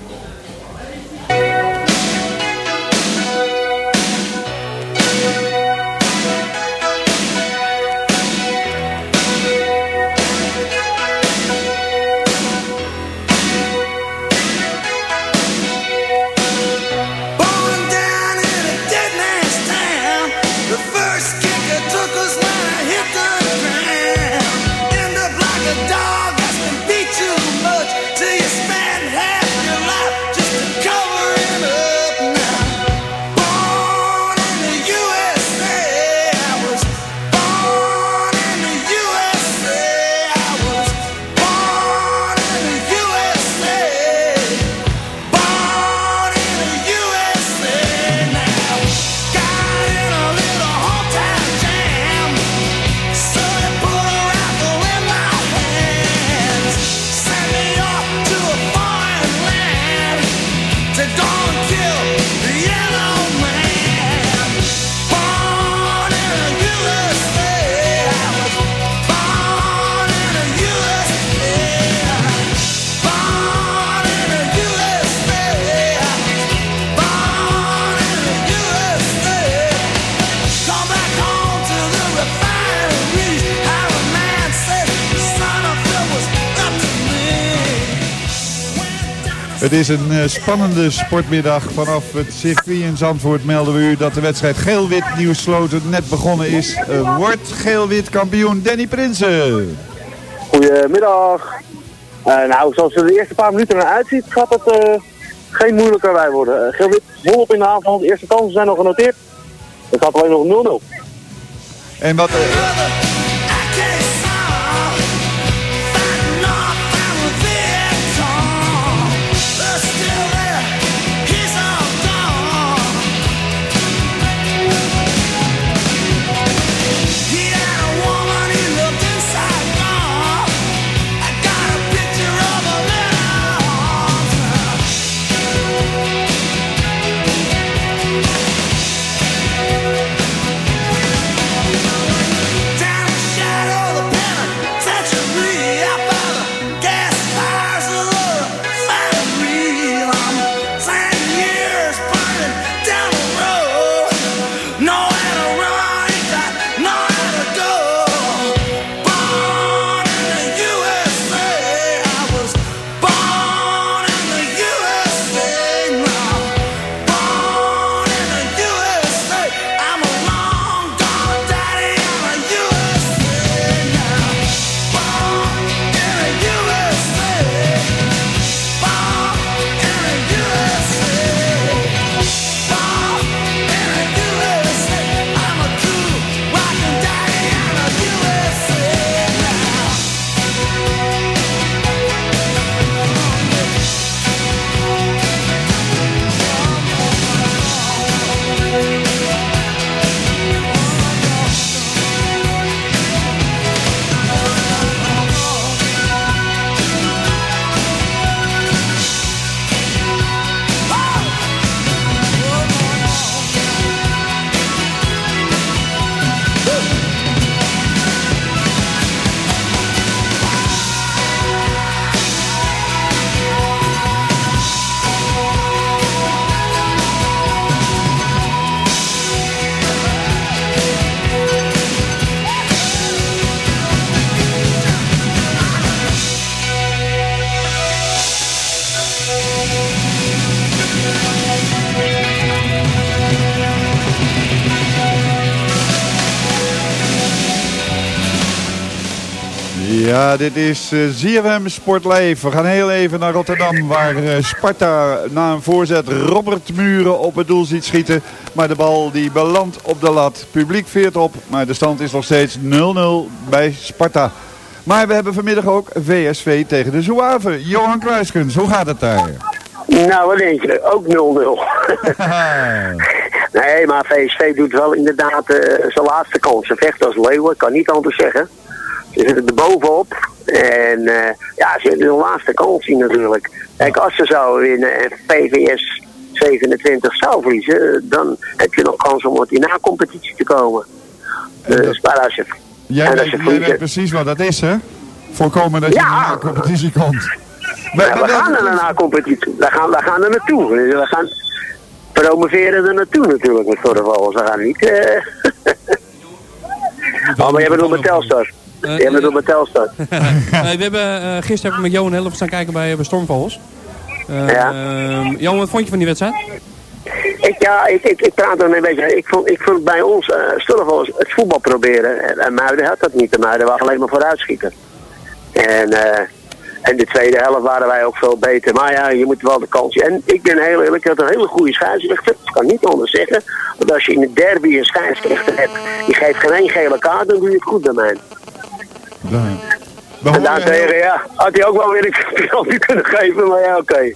Het is een eh, spannende sportmiddag. Vanaf het circuit in Zandvoort melden we u dat de wedstrijd Geel-Wit Nieuwsloten net begonnen is. Eh, wordt Geel-Wit kampioen Danny Prinsen. Goedemiddag. Eh, nou, zoals er de eerste paar minuten naar uitziet, gaat het geen moeilijker bij worden. Uh, Geel-wit volop in de aanval. De eerste kansen zijn al genoteerd. Het gaat alleen nog 0-0. En wat... dit is eh ZFM Sport Live. We gaan heel even naar Rotterdam waar eh, Sparta na een voorzet Robert Muren op het doel ziet schieten. Maar de bal die belandt op de lat. Publiek veert op, maar de stand is nog steeds 0-0 bij Sparta. Maar we hebben vanmiddag ook VSV tegen de Zouave. Johan Kruiskens, hoe gaat het daar? Nou, wat denk je? Ook 0-0. nee, maar VSV doet wel inderdaad eh, zijn laatste kans. Ze vechten als leeuwen, kan niet anders zeggen. Ze zitten er bovenop. En eh, ja, ze hebben hun laatste kans zien natuurlijk. Kijk, als ze zouden winnen en PVS 27 zou verliezen, dan heb je nog kans om wat in na-competitie te komen. Dus, maar als je, Jij, en als je jij verliest, weet precies wat dat is, hè? Voorkomen dat je Ja. in de competitie komt. Ja, we gaan er naar competitie. We gaan, we gaan er naartoe. We gaan promoveren er naartoe natuurlijk met Torreval. We gaan niet... eh oh, maar jij bent op mijn Telstar. Op mijn Telstar. Eh, we hebben eh, gisteren hebben we met Johan Helft staan kijken bij, bij Stormvogels. Eh, Ja. ehm, Johan, wat vond je van die wedstrijd? Ik, ja, ik, ik, ik praat er een beetje. Ik vond, ik vond bij ons uh, het voetbal proberen. En, en Muiden had dat niet. De Muiden waren alleen maar vooruitschieten. En, eh en de tweede helft waren wij ook veel beter. Maar ja, je moet wel de kans. En ik ben heel eerlijk, ik had een hele goede scheidsrechter. Ik kan niet anders zeggen. Want als je in de derby een scheidsrechter hebt, die geeft geen gele kaart, dan doe je het goed bij mij. En daartegen, ja, had hij ook wel weer een penalty kunnen geven, maar ja, oké.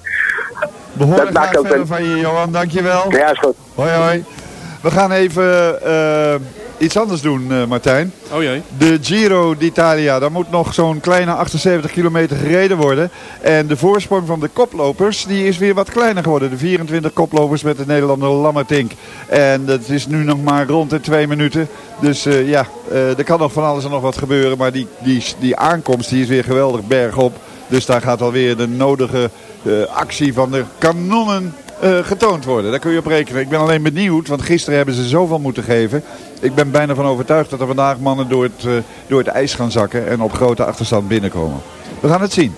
Dat graag ook verder een- van je, Johan. Dankjewel. Ja, is goed. Hoi, hoi. We gaan even eh, iets anders doen, eh, Martijn. Oh jee. De Giro d'Italia, daar moet nog zo'n kleine 78 kilometer gereden worden. En de voorsprong van de koplopers, die is weer wat kleiner geworden. De 24 koplopers met de Nederlander Lammertink. En dat is nu nog maar rond de twee minuten. Dus eh, ja, eh, er kan nog van alles en nog wat gebeuren. Maar die, die, die aankomst die is weer geweldig bergop. Dus daar gaat alweer de nodige actie van de kanonnen eh, getoond worden. Daar kun je op rekenen. Ik ben alleen benieuwd, want gisteren hebben ze zoveel moeten geven. Ik ben bijna van overtuigd dat er vandaag mannen door het, eh, door het ijs gaan zakken en op grote achterstand binnenkomen. We gaan het zien.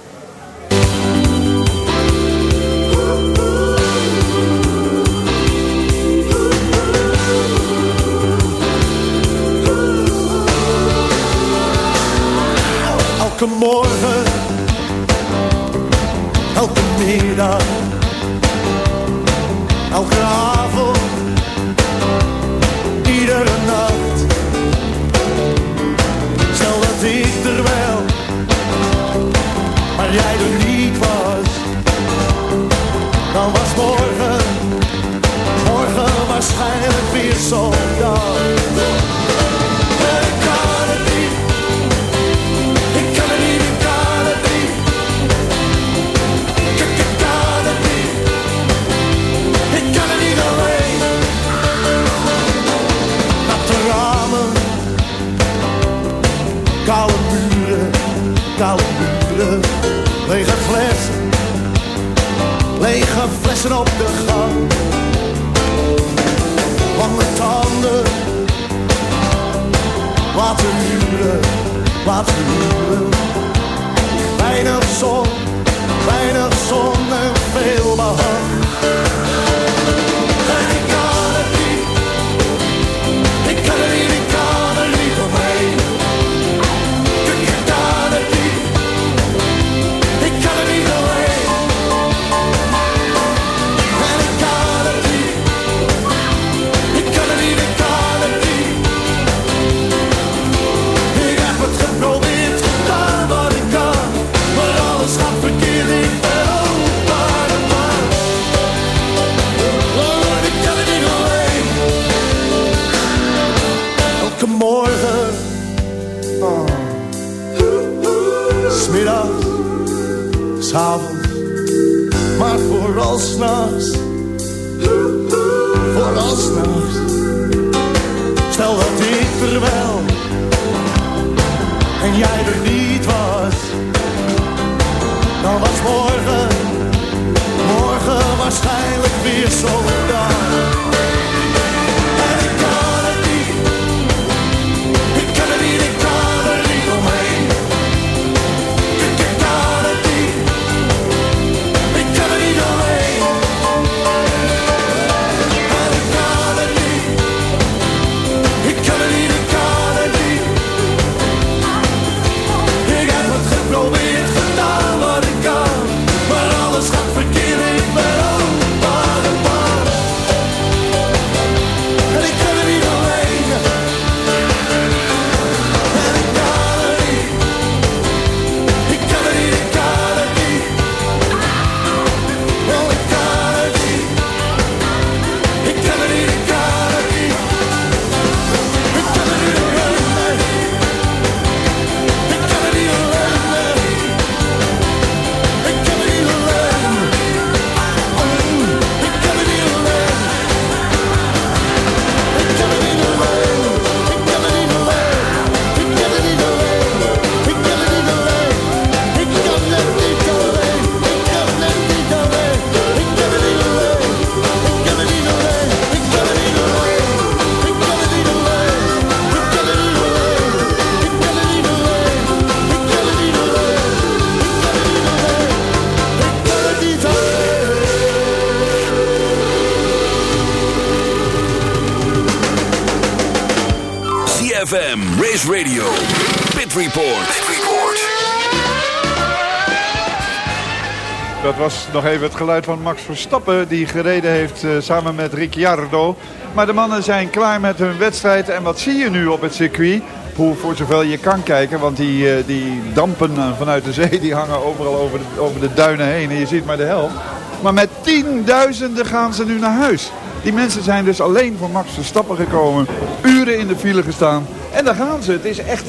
Dat was nog even het geluid van Max Verstappen die gereden heeft eh, samen met Ricciardo. Maar de mannen zijn klaar met hun wedstrijd. En wat zie je nu op het circuit? Hoe, voor zover je kan kijken, want die, eh, die dampen eh, vanuit de zee die hangen overal over de, over de duinen heen. En je ziet maar de helft. Maar met tienduizenden gaan ze nu naar huis. Die mensen zijn dus alleen voor Max Verstappen gekomen. Uren in de file gestaan. En daar gaan ze. Het is echt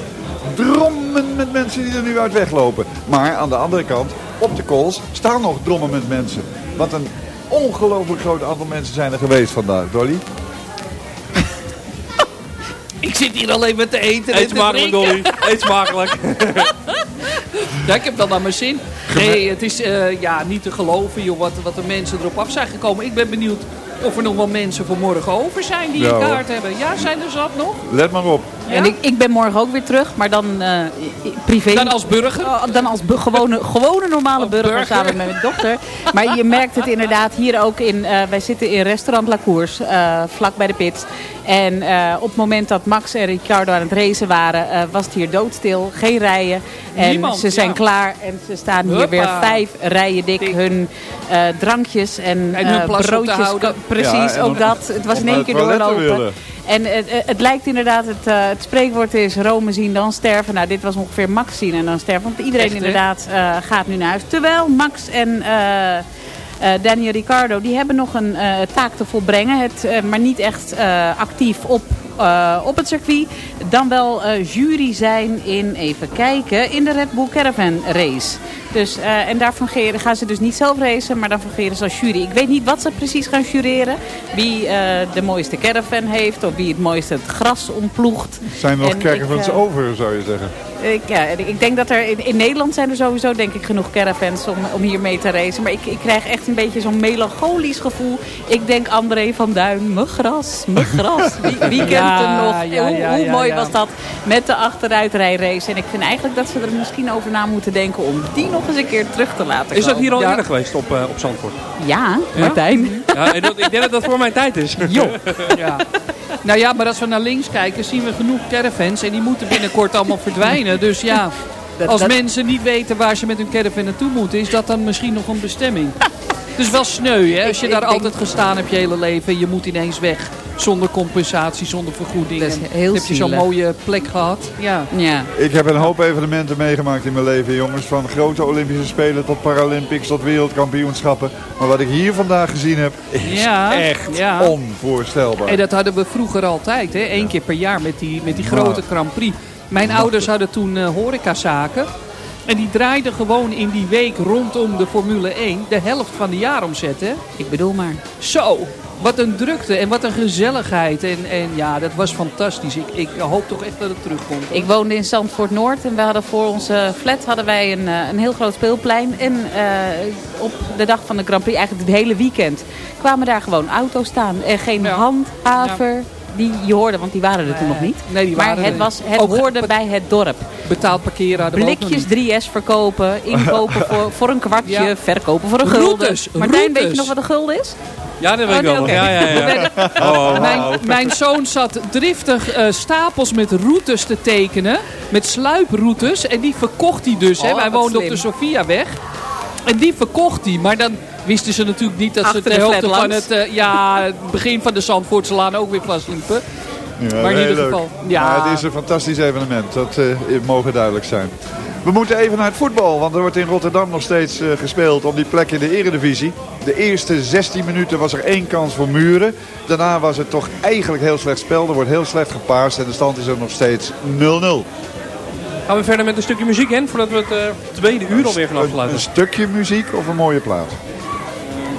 drommen met mensen die er nu uit weglopen. Maar aan de andere kant, op de kools, staan nog drommen met mensen. Wat een ongelooflijk groot aantal mensen zijn er geweest vandaag, Dolly. Ik zit hier alleen maar te eten en Eet smakelijk, drinken. Dolly. Eet smakelijk. Ja, ik heb wel naar mijn zin. Nee, het is eh, ja, niet te geloven joh, wat, wat de mensen erop af zijn gekomen. Ik ben benieuwd of er nog wel mensen voor morgen over zijn die Ja, een hoor. kaart hebben. Ja, zijn er zat nog? Let maar op. En ik, ik ben morgen ook weer terug, maar dan eh, privé. Dan als burger? Oh, dan als gewone, gewone normale burger, burger. samen met mijn dochter. Maar je merkt het inderdaad hier ook in... eh, wij zitten in restaurant La Cours, eh, vlak bij de pit. En eh, op het moment dat Max en Ricciardo aan het racen waren... eh, was het hier doodstil, geen rijen. En Niemand, ze zijn ja. klaar en ze staan hier Huppa. weer vijf rijen dik. Hun eh, drankjes en, En hun eh, broodjes. Precies, Ja, en ook dat. Het was in één keer doorlopen. willen. En het, het- lijkt inderdaad, het, eh, het spreekwoord is Rome zien, dan sterven. Nou, dit was ongeveer Max zien en dan sterven. Want iedereen Echt, inderdaad eh, gaat nu naar huis. Terwijl Max en eh Daniel Ricciardo, die hebben nog een taak te volbrengen. Het, maar niet echt actief op, eh, op het circuit. Dan wel eh, jury zijn in, even kijken, in de Red Bull Caravan Race. Dus, eh, en daar fungeren, gaan ze dus niet zelf racen, maar dan fungeren ze als jury. Ik weet niet wat ze precies gaan jureren. Wie de mooiste caravan heeft of wie het mooiste het gras omploegt. Zijn er nog caravans over, zou je zeggen? Ik, ja, ik denk dat er in, in Nederland zijn er sowieso denk ik genoeg caravans om, om hier mee te racen. Maar ik, ik krijg echt een beetje zo'n melancholisch gevoel. Ik denk André van Duin, mijn gras, mijn gras. Wie, wie kent Nog? hoe ja, hoe ja, mooi ja. was dat met de achteruitrijrace. En ik vind eigenlijk dat ze er misschien over na moeten denken om die nog eens een keer terug te laten Is dat komen. hier al Ja. eerder geweest op, eh, op Zandvoort? Ja, Martijn. Ja, en dat, ik denk dat dat voor mijn tijd is. Jo. Ja. Nou ja, maar als we naar links kijken zien we genoeg caravans. En die moeten binnenkort allemaal verdwijnen. Dus ja, Dat- als dat- mensen niet weten waar ze met hun caravan naartoe moeten... is dat dan misschien nog een bestemming. Dus wel sneu, hè? Als je Ik- daar ik denk- altijd gestaan hebt je hele leven... en je moet ineens weg. Zonder compensatie, zonder vergoeding. Dat is heel heb je zo'n mooie plek gehad. Ja. Ja. Ik heb een hoop evenementen meegemaakt in mijn leven, jongens. Van grote Olympische Spelen tot Paralympics tot wereldkampioenschappen. Maar wat ik hier vandaag gezien heb, is Ja, echt ja. onvoorstelbaar. En dat hadden we vroeger altijd, hè? Eén keer per jaar met die, met die grote Grand Prix. Mijn ouders hadden toen eh, horecazaken. En die draaiden gewoon in die week rondom de Formule 1 de helft van de jaaromzet. Hè? Ik bedoel maar. Zo, wat een drukte en wat een gezelligheid. En, en ja, dat was fantastisch. Ik, ik hoop toch echt dat het terugkomt. Ik woonde in Zandvoort Noord en we hadden voor onze flat hadden wij een, eh, een heel groot speelplein. En eh, op de dag van de Grand Prix, eigenlijk het hele weekend, kwamen daar gewoon auto's staan. En geen Ja. handhaver die je hoorde, want die waren er toen nog niet. Nee, die maar waren het, er was, het Ook hoorde bij het dorp. Betaald parkeren Blikjes niet. 3S verkopen, inkopen voor, voor een kwartje, Ja. verkopen voor een Routes, gulden. Martijn, weet je nog wat een gulden is? Ja, dat weet Oh, ik nee, wel. oké. Ja, ja, ja. Oh, Mijn, zoon zat driftig eh, stapels met routes te tekenen. Met sluiproutes. En die verkocht hij dus. hè. Oh, Wij wat woonden op de Sofiaweg. En die verkocht hij. Maar dan wisten ze natuurlijk niet dat ze Achter de de helft van het, eh, ja, het begin van de Zandvoortselaan ook weer vastliepen. Ja, maar in ieder geval, Ja. ja. het is een fantastisch evenement. Dat eh, mogen duidelijk zijn. We moeten even naar het voetbal. Want er wordt in Rotterdam nog steeds eh, gespeeld om die plek in de eredivisie. De eerste 16 minuten was er één kans voor Muren. Daarna was het toch eigenlijk heel slecht spel. Er wordt heel slecht gepaast. En de stand is er nog steeds 0-0. Gaan we verder met een stukje muziek in, voordat we het eh, tweede uur alweer gaan afsluiten. een stukje muziek of een mooie plaat?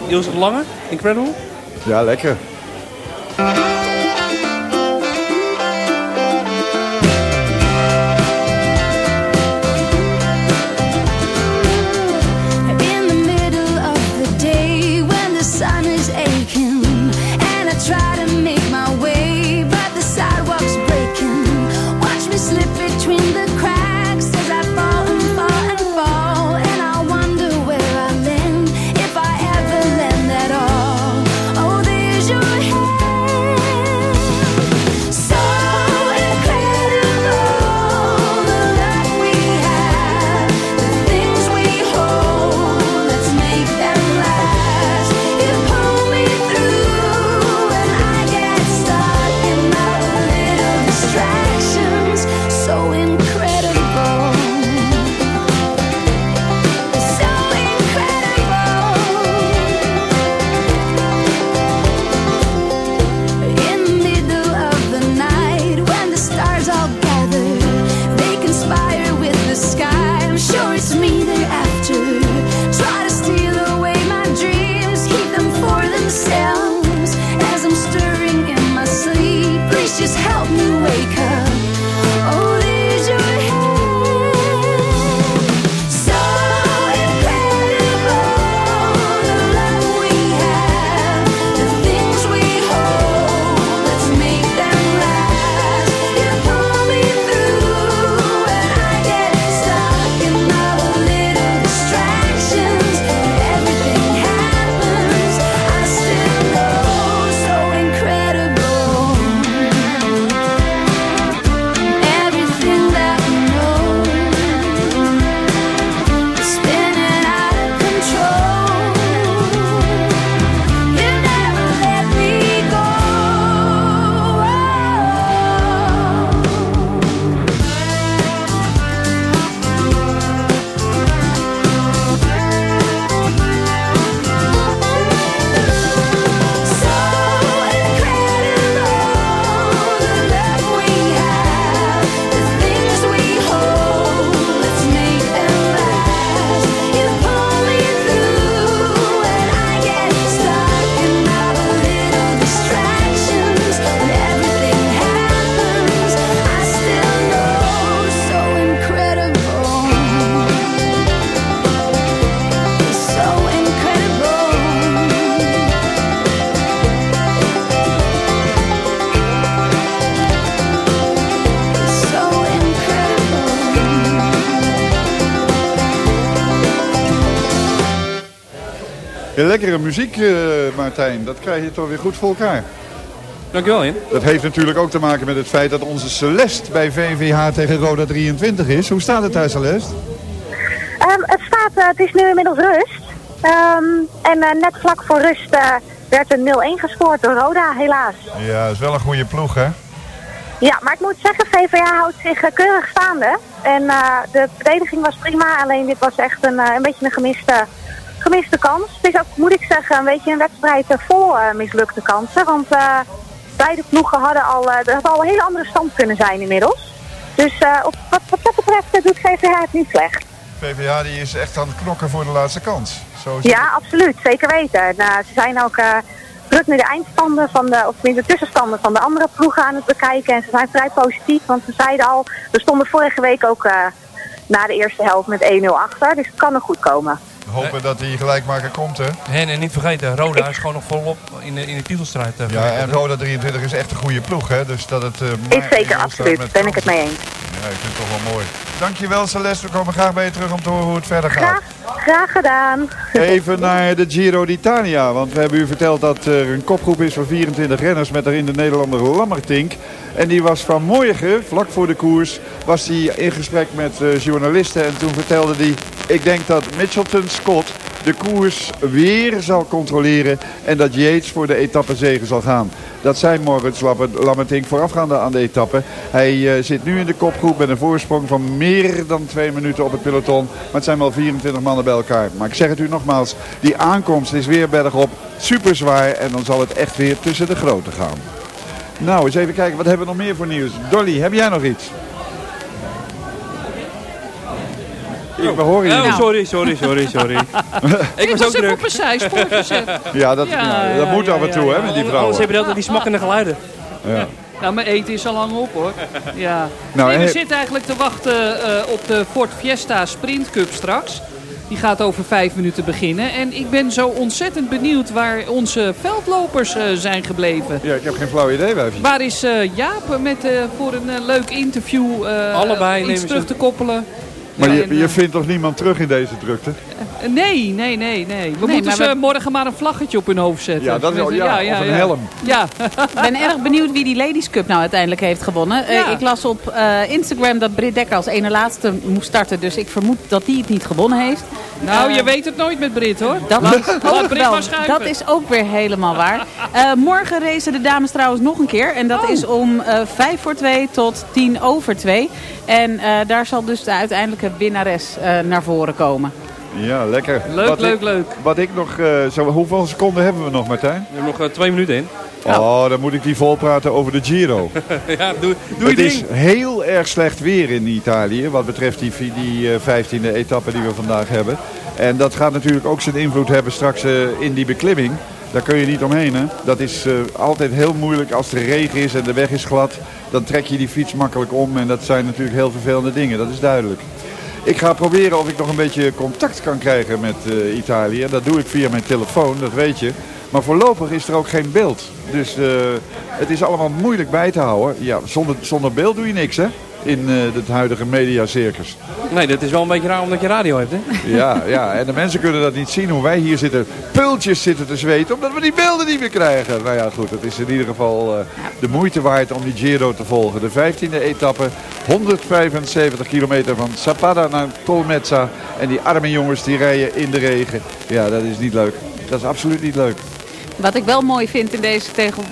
De Lange, Incredible. Ja, lekker. Lekkere muziek, eh, Martijn. Dat krijg je toch weer goed voor elkaar. Dankjewel, Jan. Dat heeft natuurlijk ook te maken met het feit dat onze Celeste bij VVH tegen Roda 23 is. Hoe staat het daar, Celeste? Ehm, het staat, eh, het is nu inmiddels rust. Ehm, en eh, net vlak voor rust eh, werd een 0-1 gescoord door Roda, helaas. Ja, dat is wel een goede ploeg, hè? Ja, maar ik moet zeggen, VVA houdt zich keurig staande. En eh, de verdediging was prima, alleen dit was echt een, eh, een beetje een gemiste, gemiste kans. Het is ook, moet ik zeggen, een beetje een wedstrijd eh, vol eh, mislukte kansen. Want eh, beide ploegen hadden al, er had al een hele andere stand kunnen zijn inmiddels. Dus op, wat, wat dat betreft doet VVA het niet slecht. VVH die is echt aan het knokken voor de laatste kans. Zo is het. Ja, absoluut. Zeker weten. En, ze zijn ook eh, druk nu de eindstanden van de, of tenminste de tussenstanden van de andere ploegen aan het bekijken. En ze zijn vrij positief, want ze zeiden al, we stonden vorige week ook na de eerste helft met 1-0 achter. Dus het kan nog goed komen. Hopen dat die gelijkmaker komt, hè? En, en niet vergeten, Roda is gewoon nog volop in de, in de titelstrijd. eh, Ja, en? Roda 23 is echt een goede ploeg, hè? Dus dat het... eh, Is zeker, 1-0 staat absoluut. met Ben ik het mee eens. Ja, ik vind het toch wel mooi. Dankjewel Celeste, we komen graag bij je terug om te horen hoe het verder gaat. Graag, graag gedaan. Even naar de Giro d'Italia, want we hebben u verteld dat er een kopgroep is van 24 renners met daarin de Nederlander Lammertink. En die was vanmorgen, vlak voor de koers, was hij in gesprek met eh, journalisten en toen vertelde hij, ik denk dat Mitchelton Scott de koers weer zal controleren en dat Yates voor de etappezege zal gaan. Dat zei Moritz Lammertink voorafgaande aan de etappe. Hij eh, zit nu in de kopgroep met een voorsprong van meer dan twee minuten op het peloton. Maar het zijn wel 24 mannen bij elkaar. Maar ik zeg het u nogmaals, die aankomst is weer bergop. Super zwaar en dan zal het echt weer tussen de grote gaan. Nou, eens even kijken, wat hebben we nog meer voor nieuws? Dolly, heb jij nog iets? Ik we horen je Oh, niet. sorry, sorry, sorry, sorry. ik was ook druk. op een zijspoor gezet. Ja, dat, Ja, ja, dat ja, moet ja, af en toe, ja, hè, ja. met die Anders vrouwen. heb je altijd die smakkende geluiden. Ja. Nou, mijn eten is al lang op hoor. Ja. Nou, nee, we he- zitten eigenlijk te wachten eh, op de Ford Fiesta Sprint Cup straks. Die gaat over vijf minuten beginnen. En ik ben zo ontzettend benieuwd waar onze veldlopers eh, zijn gebleven. Ja, ik heb geen flauw idee, wijfje. Waar is eh, Jaap met, eh, voor een leuk interview eh, Allebei iets ze- terug te koppelen? Maar En, je, eh, je vindt toch niemand terug in deze drukte? Eh, Nee, nee, nee, nee. We Nee, moeten ze we- morgen maar een vlaggetje op hun hoofd zetten. Ja, dat is wel- ja, of een helm. Ja. Ik ben erg benieuwd wie die Ladies Cup nou uiteindelijk heeft gewonnen. Eh, Ja. ik las op eh, Instagram dat Britt Dekker als ene laatste moest starten. Dus ik vermoed dat die het niet gewonnen heeft. Nou, je weet het nooit met Brit hoor. Dat is ook wel. Dat is ook weer helemaal waar. Eh, morgen racen de dames trouwens nog een keer. En dat Oh. is om eh 5 voor 2 tot 10 over 2. En eh, daar zal dus de uiteindelijke winnares eh, naar voren komen. Ja, lekker. Leuk, Wat leuk, ik, leuk. Wat ik nog... eh, zo, hoeveel seconden hebben we nog, Martijn? We hebben nog eh, twee minuten in. Oh, dan moet ik die volpraten over de Giro. ja, doe, doe je het is ding. heel erg slecht weer in Italië wat betreft die, die eh, 15e etappe die we vandaag hebben. En dat gaat natuurlijk ook zijn invloed hebben straks in die beklimming. Daar kun je niet omheen. Hè? Dat is eh, altijd heel moeilijk als er regen is en de weg is glad. Dan trek je die fiets makkelijk om en dat zijn natuurlijk heel vervelende dingen. Dat is duidelijk. Ik ga proberen of ik nog een beetje contact kan krijgen met eh, Italië. Dat doe ik via mijn telefoon, dat weet je. Maar voorlopig is er ook geen beeld. Dus eh, het is allemaal moeilijk bij te houden. Ja, zonder, zonder beeld doe je niks hè, in eh, het huidige mediacircus. Nee, dat is wel een beetje raar omdat je radio hebt, hè? Ja, ja, en de mensen kunnen dat niet zien hoe wij hier zitten, pultjes zitten te zweten, omdat we die beelden niet meer krijgen. Nou ja, goed, het is in ieder geval eh, de moeite waard om die Giro te volgen. De 15e etappe, 175 kilometer van Zapata naar Tolmezza. En die arme jongens die rijden in de regen. Ja, dat is niet leuk. Dat is absoluut niet leuk. Wat ik wel mooi vind in deze, tegen,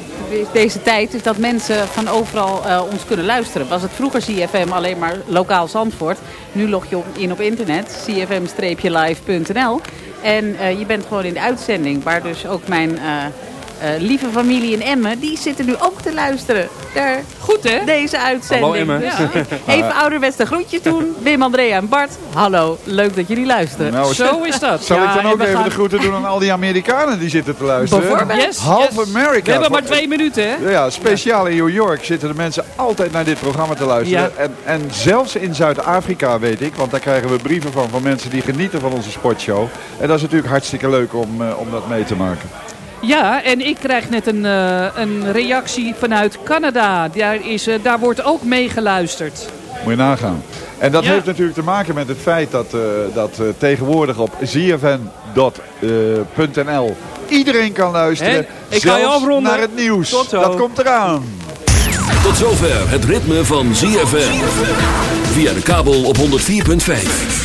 deze tijd is dat mensen van overal eh, ons kunnen luisteren. Was het vroeger CFM alleen maar lokaal Zandvoort. Nu log je in op internet, cfm-live.nl. En eh, je bent gewoon in de uitzending, waar dus ook mijn eh, lieve familie in Emmen, die zitten nu ook te luisteren. Naar Goed hè? Deze uitzending. Hallo, Emmen. Eh, even ouderwets de groetjes doen. Wim, Andrea en Bart. Hallo, leuk dat jullie luisteren. Nou, Zo is dat. Zal Ja, ik dan ook even gaan- de groeten doen aan al die Amerikanen die zitten te luisteren? Bijvoorbeeld. Yes, Half yes. America. We hebben maar twee minuten hè? Ja, speciaal in New York zitten de mensen altijd naar dit programma te luisteren. Ja. En, en zelfs in Zuid-Afrika weet ik, want daar krijgen we brieven van, van mensen die genieten van onze sportshow. En dat is natuurlijk hartstikke leuk om, eh, om dat mee te maken. Ja, en ik krijg net een, eh, een reactie vanuit Canada. Daar, is, eh, daar wordt ook meegeluisterd. Moet je nagaan. En dat Ja. heeft natuurlijk te maken met het feit dat, eh, dat eh, tegenwoordig op zfn.nl iedereen kan luisteren. Ik ga je zelfs afronden. naar het nieuws. Tot zo. Dat komt eraan. Tot zover het ritme van ZFM. Via de kabel op 104.5.